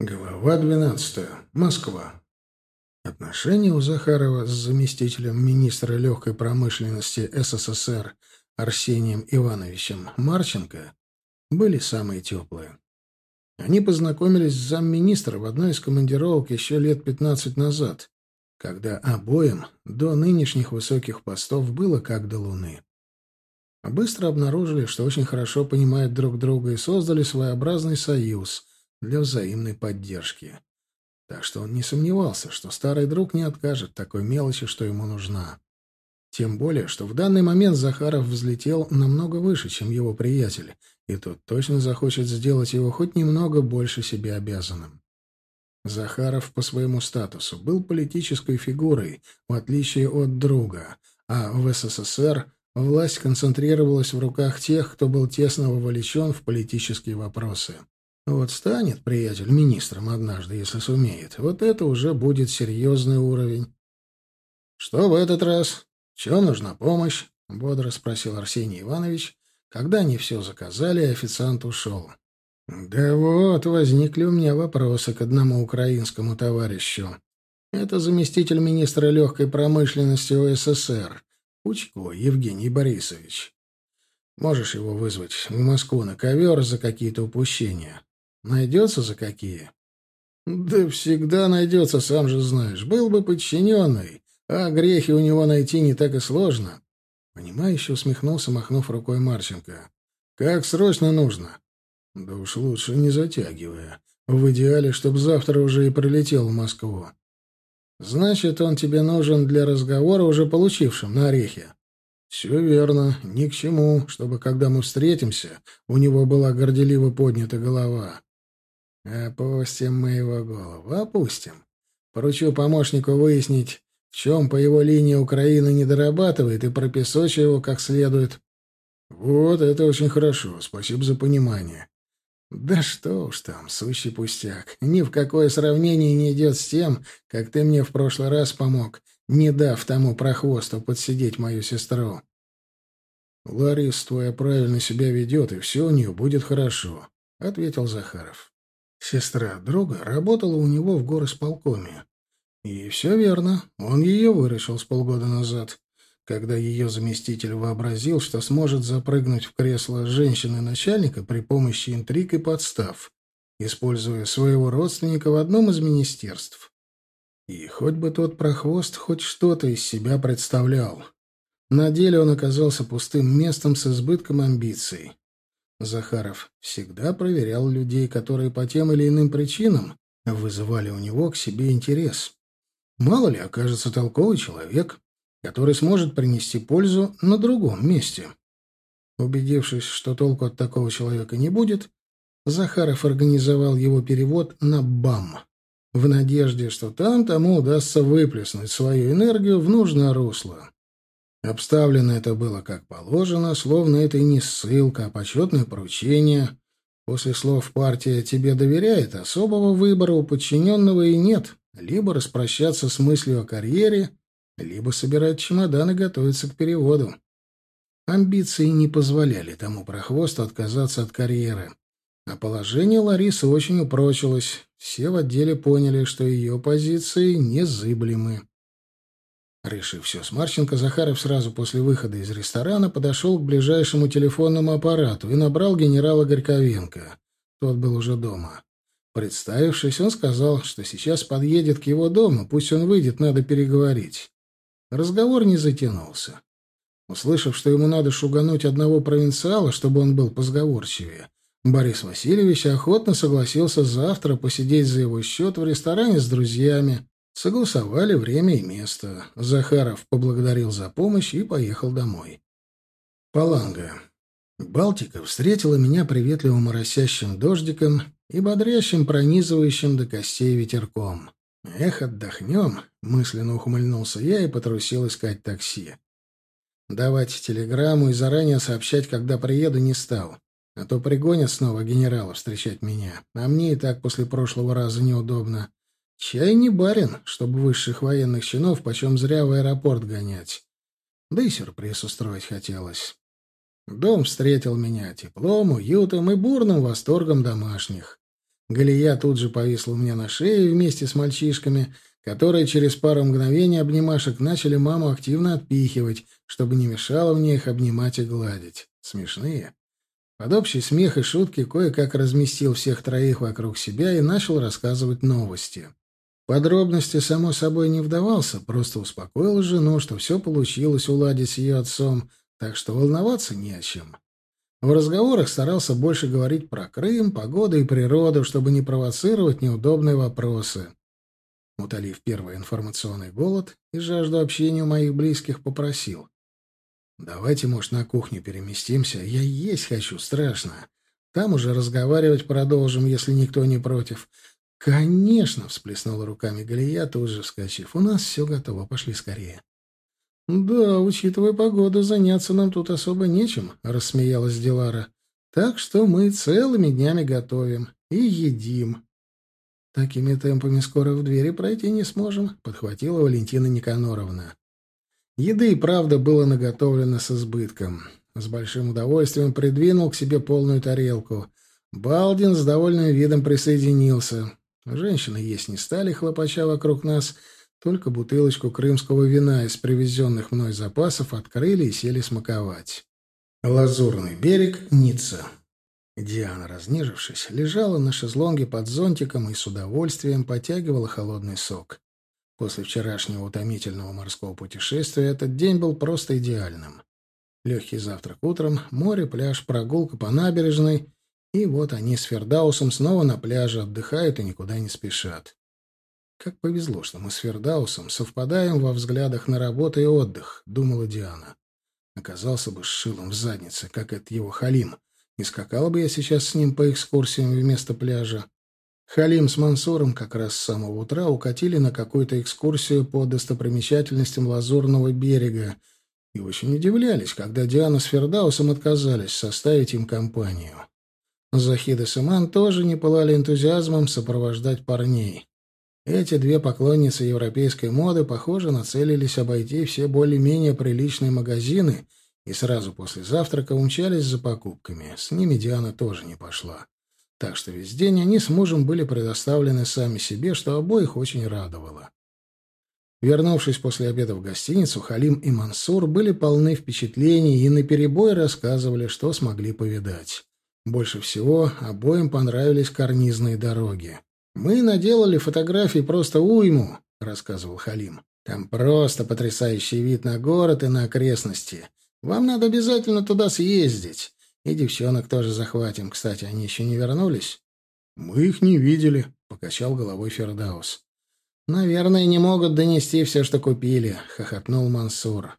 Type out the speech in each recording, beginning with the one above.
Глава 12. Москва. Отношения у Захарова с заместителем министра легкой промышленности СССР Арсением Ивановичем Марченко были самые теплые. Они познакомились с замминистра в одной из командировок еще лет 15 назад, когда обоим до нынешних высоких постов было как до луны. Быстро обнаружили, что очень хорошо понимают друг друга и создали своеобразный союз – для взаимной поддержки. Так что он не сомневался, что старый друг не откажет такой мелочи, что ему нужна. Тем более, что в данный момент Захаров взлетел намного выше, чем его приятель, и тот точно захочет сделать его хоть немного больше себе обязанным. Захаров по своему статусу был политической фигурой, в отличие от друга, а в СССР власть концентрировалась в руках тех, кто был тесно вовлечен в политические вопросы. Вот станет приятель министром однажды, если сумеет. Вот это уже будет серьезный уровень. — Что в этот раз? Чем нужна помощь? — бодро спросил Арсений Иванович, когда они все заказали, и официант ушел. — Да вот, возникли у меня вопросы к одному украинскому товарищу. Это заместитель министра легкой промышленности ОССР, Пучко Евгений Борисович. Можешь его вызвать в Москву на ковер за какие-то упущения? Найдется за какие? Да всегда найдется, сам же знаешь. Был бы подчиненный, а грехи у него найти не так и сложно. Понимающе усмехнулся, махнув рукой Марченко. Как срочно нужно? Да уж лучше не затягивая. В идеале, чтобы завтра уже и прилетел в Москву. Значит, он тебе нужен для разговора, уже получившим на орехе. Все верно. Ни к чему, чтобы, когда мы встретимся, у него была горделиво поднята голова. Опустим мы его голову, опустим. Поручу помощнику выяснить, в чем по его линии Украина не дорабатывает, и пропесочу его как следует. Вот это очень хорошо, спасибо за понимание. Да что уж там, сущий пустяк. Ни в какое сравнение не идет с тем, как ты мне в прошлый раз помог, не дав тому прохвосту подсидеть мою сестру. Лариса твоя правильно себя ведет, и все у нее будет хорошо, — ответил Захаров. Сестра друга работала у него в горосполкоме. И все верно, он ее выращил с полгода назад, когда ее заместитель вообразил, что сможет запрыгнуть в кресло женщины-начальника при помощи интриг и подстав, используя своего родственника в одном из министерств. И хоть бы тот прохвост хоть что-то из себя представлял. На деле он оказался пустым местом с избытком амбиций. Захаров всегда проверял людей, которые по тем или иным причинам вызывали у него к себе интерес. Мало ли окажется толковый человек, который сможет принести пользу на другом месте. Убедившись, что толку от такого человека не будет, Захаров организовал его перевод на БАМ, в надежде, что там тому удастся выплеснуть свою энергию в нужное русло. Обставлено это было как положено, словно это и не ссылка, а почетное поручение. После слов «партия тебе доверяет» особого выбора у подчиненного и нет. Либо распрощаться с мыслью о карьере, либо собирать чемодан и готовиться к переводу. Амбиции не позволяли тому прохвосту отказаться от карьеры. А положение Ларисы очень упрочилось. Все в отделе поняли, что ее позиции незыблемы. Решив все с Марченко, Захаров сразу после выхода из ресторана подошел к ближайшему телефонному аппарату и набрал генерала Горьковенко. Тот был уже дома. Представившись, он сказал, что сейчас подъедет к его дому, пусть он выйдет, надо переговорить. Разговор не затянулся. Услышав, что ему надо шугануть одного провинциала, чтобы он был позговорчивее, Борис Васильевич охотно согласился завтра посидеть за его счет в ресторане с друзьями, Согласовали время и место. Захаров поблагодарил за помощь и поехал домой. Паланга. Балтика встретила меня приветливым моросящим дождиком и бодрящим пронизывающим до костей ветерком. «Эх, отдохнем!» — мысленно ухмыльнулся я и потрусил искать такси. Давать телеграмму и заранее сообщать, когда приеду, не стал. А то пригонят снова генерала встречать меня. А мне и так после прошлого раза неудобно. Чай не барин, чтобы высших военных чинов почем зря в аэропорт гонять. Да и сюрприз устроить хотелось. Дом встретил меня теплом, уютом и бурным восторгом домашних. Галия тут же повисла у меня на шее вместе с мальчишками, которые через пару мгновений обнимашек начали маму активно отпихивать, чтобы не мешало мне их обнимать и гладить. Смешные. Под общий смех и шутки кое-как разместил всех троих вокруг себя и начал рассказывать новости. Подробности, само собой, не вдавался, просто успокоил жену, что все получилось уладить с ее отцом, так что волноваться не о чем. В разговорах старался больше говорить про Крым, погоду и природу, чтобы не провоцировать неудобные вопросы. Утолив первый информационный голод и жажду общения у моих близких, попросил. «Давайте, может, на кухню переместимся. Я есть хочу, страшно. Там уже разговаривать продолжим, если никто не против. «Конечно!» — всплеснула руками Галия, тут же вскочив. «У нас все готово. Пошли скорее». «Да, учитывая погоду, заняться нам тут особо нечем», — рассмеялась Дилара. «Так что мы целыми днями готовим и едим». «Такими темпами скоро в двери пройти не сможем», — подхватила Валентина Никаноровна. Еды и правда было наготовлено с избытком. С большим удовольствием придвинул к себе полную тарелку. Балдин с довольным видом присоединился. Женщины есть не стали, хлопача вокруг нас, только бутылочку крымского вина из привезенных мной запасов открыли и сели смаковать. Лазурный берег, Ницца. Диана, разнежившись, лежала на шезлонге под зонтиком и с удовольствием потягивала холодный сок. После вчерашнего утомительного морского путешествия этот день был просто идеальным. Легкий завтрак утром, море, пляж, прогулка по набережной и вот они с Фердаусом снова на пляже отдыхают и никуда не спешат. Как повезло, что мы с Фердаусом совпадаем во взглядах на работу и отдых, думала Диана. Оказался бы с шилом в заднице, как это его Халим. Не скакала бы я сейчас с ним по экскурсиям вместо пляжа. Халим с Мансуром как раз с самого утра укатили на какую-то экскурсию по достопримечательностям Лазурного берега и очень удивлялись, когда Диана с Фердаусом отказались составить им компанию. Захид и Сыман тоже не пылали энтузиазмом сопровождать парней. Эти две поклонницы европейской моды, похоже, нацелились обойти все более-менее приличные магазины и сразу после завтрака умчались за покупками. С ними Диана тоже не пошла. Так что весь день они с мужем были предоставлены сами себе, что обоих очень радовало. Вернувшись после обеда в гостиницу, Халим и Мансур были полны впечатлений и наперебой рассказывали, что смогли повидать. Больше всего обоим понравились карнизные дороги. «Мы наделали фотографий просто уйму», — рассказывал Халим. «Там просто потрясающий вид на город и на окрестности. Вам надо обязательно туда съездить. И девчонок тоже захватим. Кстати, они еще не вернулись?» «Мы их не видели», — покачал головой Фердаус. «Наверное, не могут донести все, что купили», — хохотнул Мансур.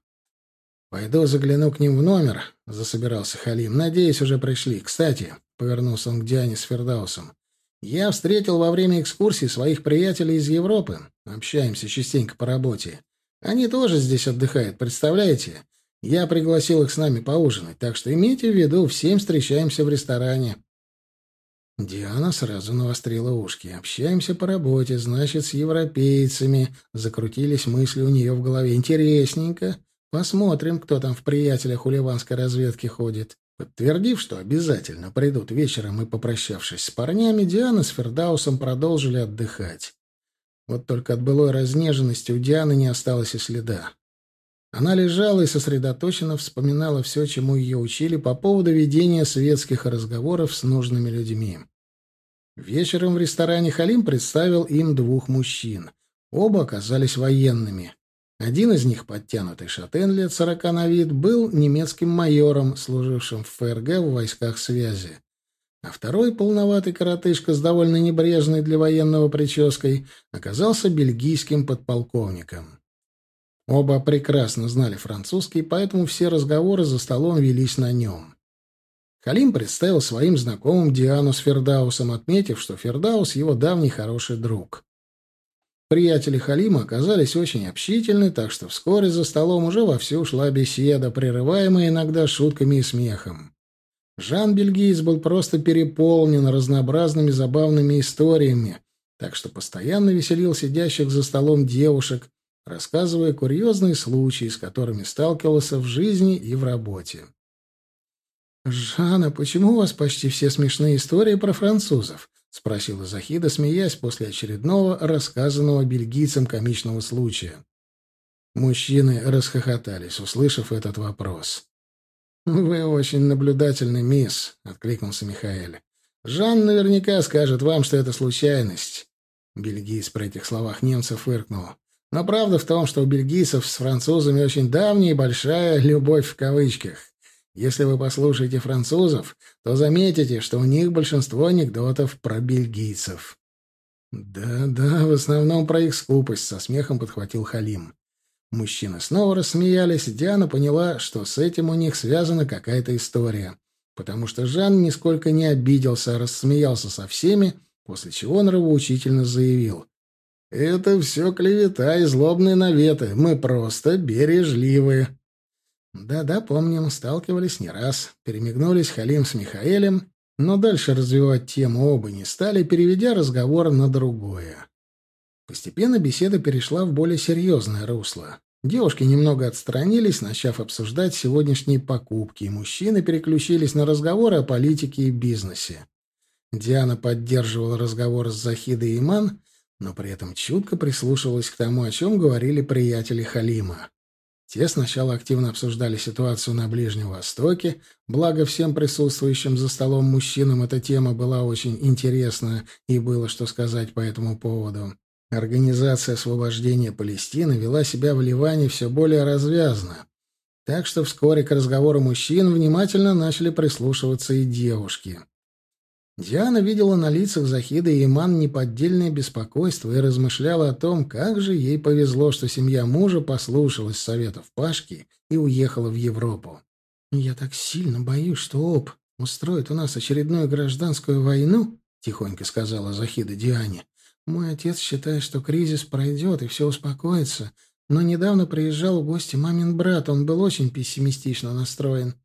«Пойду загляну к ним в номер», — засобирался Халим. «Надеюсь, уже пришли. Кстати», — повернулся он к Диане с Фердаусом, «я встретил во время экскурсии своих приятелей из Европы. Общаемся частенько по работе. Они тоже здесь отдыхают, представляете? Я пригласил их с нами поужинать, так что имейте в виду, всем встречаемся в ресторане». Диана сразу навострила ушки. «Общаемся по работе, значит, с европейцами». Закрутились мысли у нее в голове. «Интересненько. Посмотрим, кто там в приятелях у ливанской разведки ходит. Подтвердив, что обязательно придут вечером и попрощавшись с парнями, Диана с Фердаусом продолжили отдыхать. Вот только от былой разнеженности у Дианы не осталось и следа. Она лежала и сосредоточенно вспоминала все, чему ее учили по поводу ведения светских разговоров с нужными людьми. Вечером в ресторане Халим представил им двух мужчин. Оба оказались военными. Один из них, подтянутый шатен лет сорока на вид, был немецким майором, служившим в ФРГ в войсках связи. А второй, полноватый коротышка с довольно небрежной для военного прической, оказался бельгийским подполковником. Оба прекрасно знали французский, поэтому все разговоры за столом велись на нем. Халим представил своим знакомым Диану с Фердаусом, отметив, что Фердаус — его давний хороший друг. Приятели Халима оказались очень общительны, так что вскоре за столом уже вовсю шла беседа, прерываемая иногда шутками и смехом. Жан Бельгиец был просто переполнен разнообразными забавными историями, так что постоянно веселил сидящих за столом девушек, рассказывая курьезные случаи, с которыми сталкивался в жизни и в работе. «Жанна, почему у вас почти все смешные истории про французов?» — спросила Захида, смеясь после очередного рассказанного бельгийцам комичного случая. Мужчины расхохотались, услышав этот вопрос. «Вы очень наблюдательный, мисс», — откликнулся Михаэль. «Жан наверняка скажет вам, что это случайность». Бельгиец при этих словах немцев фыркнул. «Но правда в том, что у бельгийцев с французами очень давняя и большая «любовь» в кавычках. Если вы послушаете французов, то заметите, что у них большинство анекдотов про бельгийцев». «Да-да, в основном про их скупость», — со смехом подхватил Халим. Мужчины снова рассмеялись, Диана поняла, что с этим у них связана какая-то история. Потому что Жан нисколько не обиделся, а рассмеялся со всеми, после чего нравоучительно заявил. «Это все клевета и злобные наветы. Мы просто бережливые». Да-да, помним, сталкивались не раз. Перемигнулись Халим с Михаэлем, но дальше развивать тему оба не стали, переведя разговор на другое. Постепенно беседа перешла в более серьезное русло. Девушки немного отстранились, начав обсуждать сегодняшние покупки, и мужчины переключились на разговоры о политике и бизнесе. Диана поддерживала разговор с Захидой и Иман, но при этом чутко прислушивалась к тому, о чем говорили приятели Халима. Те сначала активно обсуждали ситуацию на Ближнем Востоке, благо всем присутствующим за столом мужчинам эта тема была очень интересна и было что сказать по этому поводу. Организация освобождения Палестины вела себя в Ливане все более развязно. Так что вскоре к разговору мужчин внимательно начали прислушиваться и девушки. Диана видела на лицах Захиды и Иман неподдельное беспокойство и размышляла о том, как же ей повезло, что семья мужа послушалась советов Пашки и уехала в Европу. «Я так сильно боюсь, что ОП устроит у нас очередную гражданскую войну», — тихонько сказала Захида Диане. Мой отец считает, что кризис пройдет и все успокоится, но недавно приезжал в гости мамин брат, он был очень пессимистично настроен.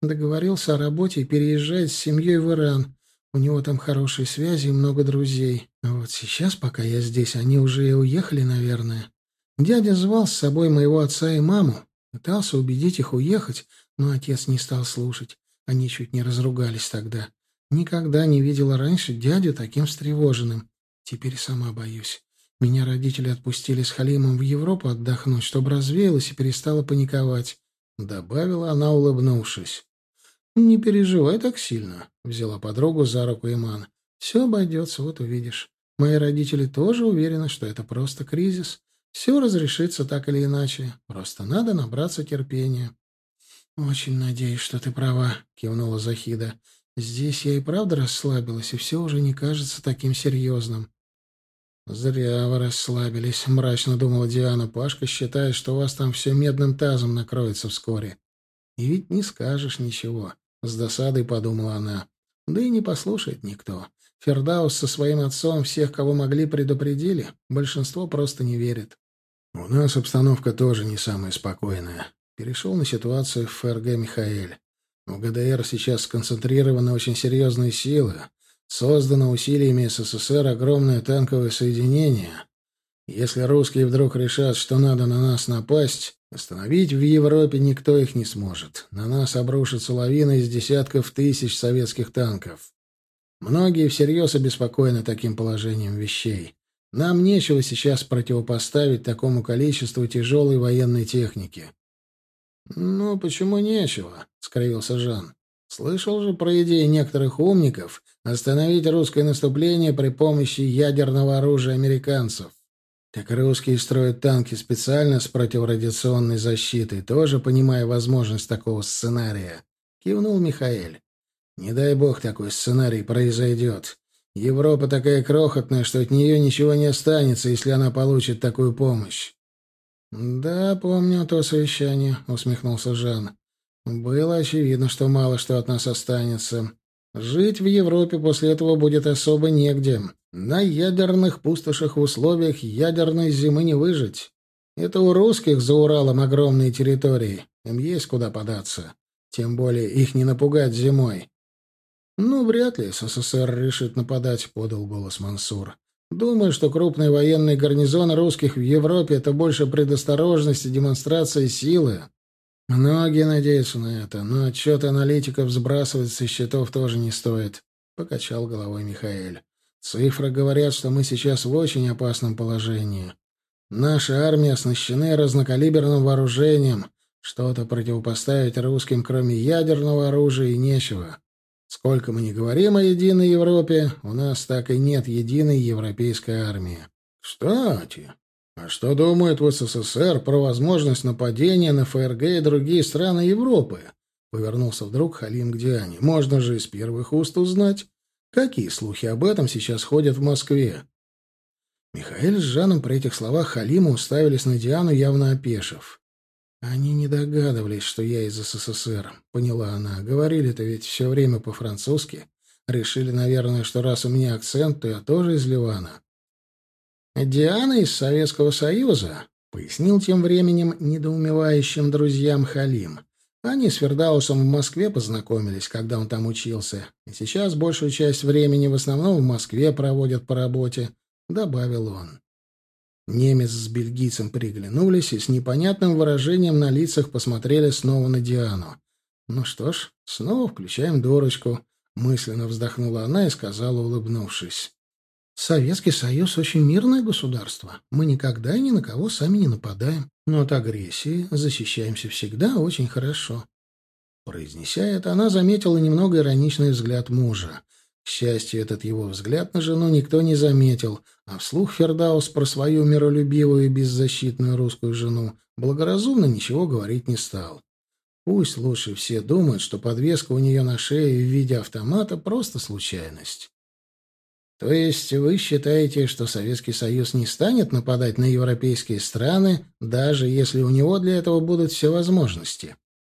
Договорился о работе и переезжает с семьей в Иран. У него там хорошие связи и много друзей. А вот сейчас, пока я здесь, они уже и уехали, наверное. Дядя звал с собой моего отца и маму. Пытался убедить их уехать, но отец не стал слушать. Они чуть не разругались тогда. Никогда не видела раньше дядю таким встревоженным. Теперь сама боюсь. Меня родители отпустили с Халимом в Европу отдохнуть, чтобы развеялась и перестала паниковать. Добавила она, улыбнувшись. «Не переживай так сильно», — взяла подругу за руку Иман. «Все обойдется, вот увидишь. Мои родители тоже уверены, что это просто кризис. Все разрешится так или иначе. Просто надо набраться терпения». «Очень надеюсь, что ты права», — кивнула Захида. Здесь я и правда расслабилась, и все уже не кажется таким серьезным. «Зря вы расслабились», — мрачно думала Диана. «Пашка считает, что у вас там все медным тазом накроется вскоре». «И ведь не скажешь ничего», — с досадой подумала она. «Да и не послушает никто. Фердаус со своим отцом всех, кого могли, предупредили. Большинство просто не верит». «У нас обстановка тоже не самая спокойная», — перешел на ситуацию в ФРГ Михаэль. В ГДР сейчас сконцентрированы очень серьезные силы. Создано усилиями СССР огромное танковое соединение. Если русские вдруг решат, что надо на нас напасть, остановить в Европе никто их не сможет. На нас обрушится лавина из десятков тысяч советских танков. Многие всерьез обеспокоены таким положением вещей. Нам нечего сейчас противопоставить такому количеству тяжелой военной техники. «Ну, почему нечего?» — скривился Жан. «Слышал же про идеи некоторых умников остановить русское наступление при помощи ядерного оружия американцев. Так русские строят танки специально с противорадиационной защитой, тоже понимая возможность такого сценария», — кивнул Михаэль. «Не дай бог такой сценарий произойдет. Европа такая крохотная, что от нее ничего не останется, если она получит такую помощь. «Да, помню то совещание», — усмехнулся Жан. «Было очевидно, что мало что от нас останется. Жить в Европе после этого будет особо негде. На ядерных пустошах в условиях ядерной зимы не выжить. Это у русских за Уралом огромные территории. Им есть куда податься. Тем более их не напугать зимой». «Ну, вряд ли СССР решит нападать», — подал голос Мансур. Думаю, что крупный военный гарнизон русских в Европе — это больше предосторожность и демонстрация силы. Многие надеются на это, но отчет аналитиков сбрасывать со счетов тоже не стоит, — покачал головой Михаэль. Цифры говорят, что мы сейчас в очень опасном положении. Наша армия оснащена разнокалиберным вооружением. Что-то противопоставить русским, кроме ядерного оружия, и нечего. Сколько мы ни говорим о единой Европе, у нас так и нет единой европейской армии. Кстати, а что думают в СССР про возможность нападения на ФРГ и другие страны Европы? Повернулся вдруг Халим к Диане. Можно же из первых уст узнать, какие слухи об этом сейчас ходят в Москве. Михаил с Жаном при этих словах Халима уставились на Диану, явно опешив. «Они не догадывались, что я из СССР», — поняла она. «Говорили-то ведь все время по-французски. Решили, наверное, что раз у меня акцент, то я тоже из Ливана». «Диана из Советского Союза», — пояснил тем временем недоумевающим друзьям Халим. Они с Фердаусом в Москве познакомились, когда он там учился, и сейчас большую часть времени в основном в Москве проводят по работе, — добавил он. Немец с бельгийцем приглянулись и с непонятным выражением на лицах посмотрели снова на Диану. «Ну что ж, снова включаем дурочку», — мысленно вздохнула она и сказала, улыбнувшись. Советский Союз очень мирное государство. Мы никогда и ни на кого сами не нападаем. Но от агрессии защищаемся всегда очень хорошо. Произнеся это, она заметила немного ироничный взгляд мужа. К счастью, этот его взгляд на жену никто не заметил, а вслух Фердаус про свою миролюбивую и беззащитную русскую жену благоразумно ничего говорить не стал. Пусть лучше все думают, что подвеска у нее на шее в виде автомата — просто случайность. То есть вы считаете, что Советский Союз не станет нападать на европейские страны, даже если у него для этого будут все возможности?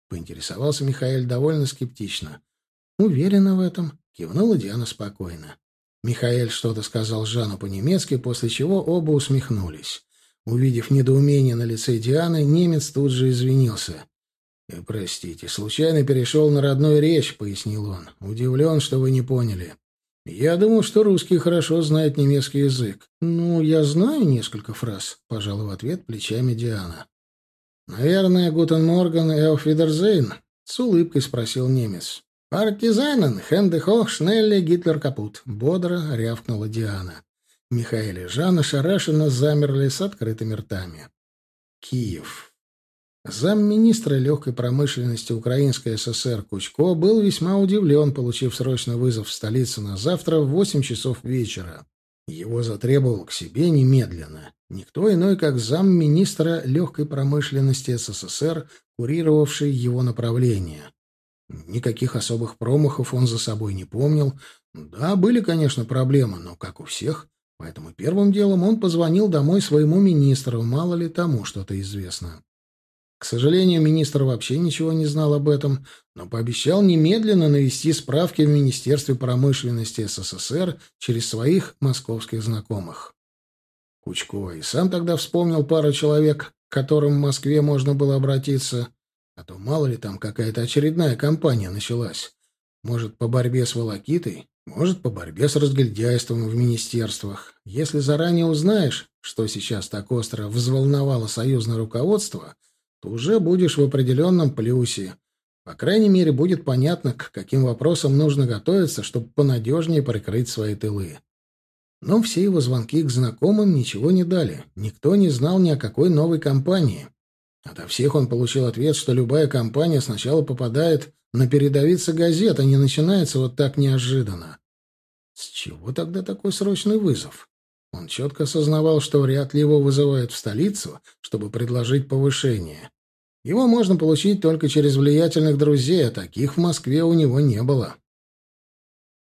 Поинтересовался Михаил довольно скептично. Уверена в этом, кивнула Диана спокойно. Михаил что-то сказал Жану по-немецки, после чего оба усмехнулись. Увидев недоумение на лице Дианы, немец тут же извинился. «Э, «Простите, случайно перешел на родную речь», — пояснил он. «Удивлен, что вы не поняли. «Я думал, что русские хорошо знают немецкий язык». «Ну, я знаю несколько фраз», — пожала в ответ плечами Диана. «Наверное, Гутен Морган и Ауфвидерзейн?» — с улыбкой спросил немец. «Партизанен, хенде хох, шнелли, Гитлер капут», — бодро рявкнула Диана. Михаил и Жанна шарашенно замерли с открытыми ртами. Киев. Замминистра легкой промышленности Украинской ССР Кучко был весьма удивлен, получив срочный вызов в столицу на завтра в 8 часов вечера. Его затребовал к себе немедленно. Никто иной, как замминистра легкой промышленности СССР, курировавший его направление. Никаких особых промахов он за собой не помнил. Да, были, конечно, проблемы, но как у всех. Поэтому первым делом он позвонил домой своему министру, мало ли тому что-то известно. К сожалению, министр вообще ничего не знал об этом, но пообещал немедленно навести справки в Министерстве промышленности СССР через своих московских знакомых. Кучко и сам тогда вспомнил пару человек, к которым в Москве можно было обратиться, а то мало ли там какая-то очередная кампания началась. Может, по борьбе с волокитой, может, по борьбе с разгильдяйством в министерствах. Если заранее узнаешь, что сейчас так остро взволновало союзное руководство — то уже будешь в определенном плюсе. По крайней мере, будет понятно, к каким вопросам нужно готовиться, чтобы понадежнее прикрыть свои тылы. Но все его звонки к знакомым ничего не дали. Никто не знал ни о какой новой компании. Ото всех он получил ответ, что любая компания сначала попадает на передовицы газет, а не начинается вот так неожиданно. С чего тогда такой срочный вызов? Он четко осознавал, что вряд ли его вызывают в столицу, чтобы предложить повышение. Его можно получить только через влиятельных друзей, а таких в Москве у него не было.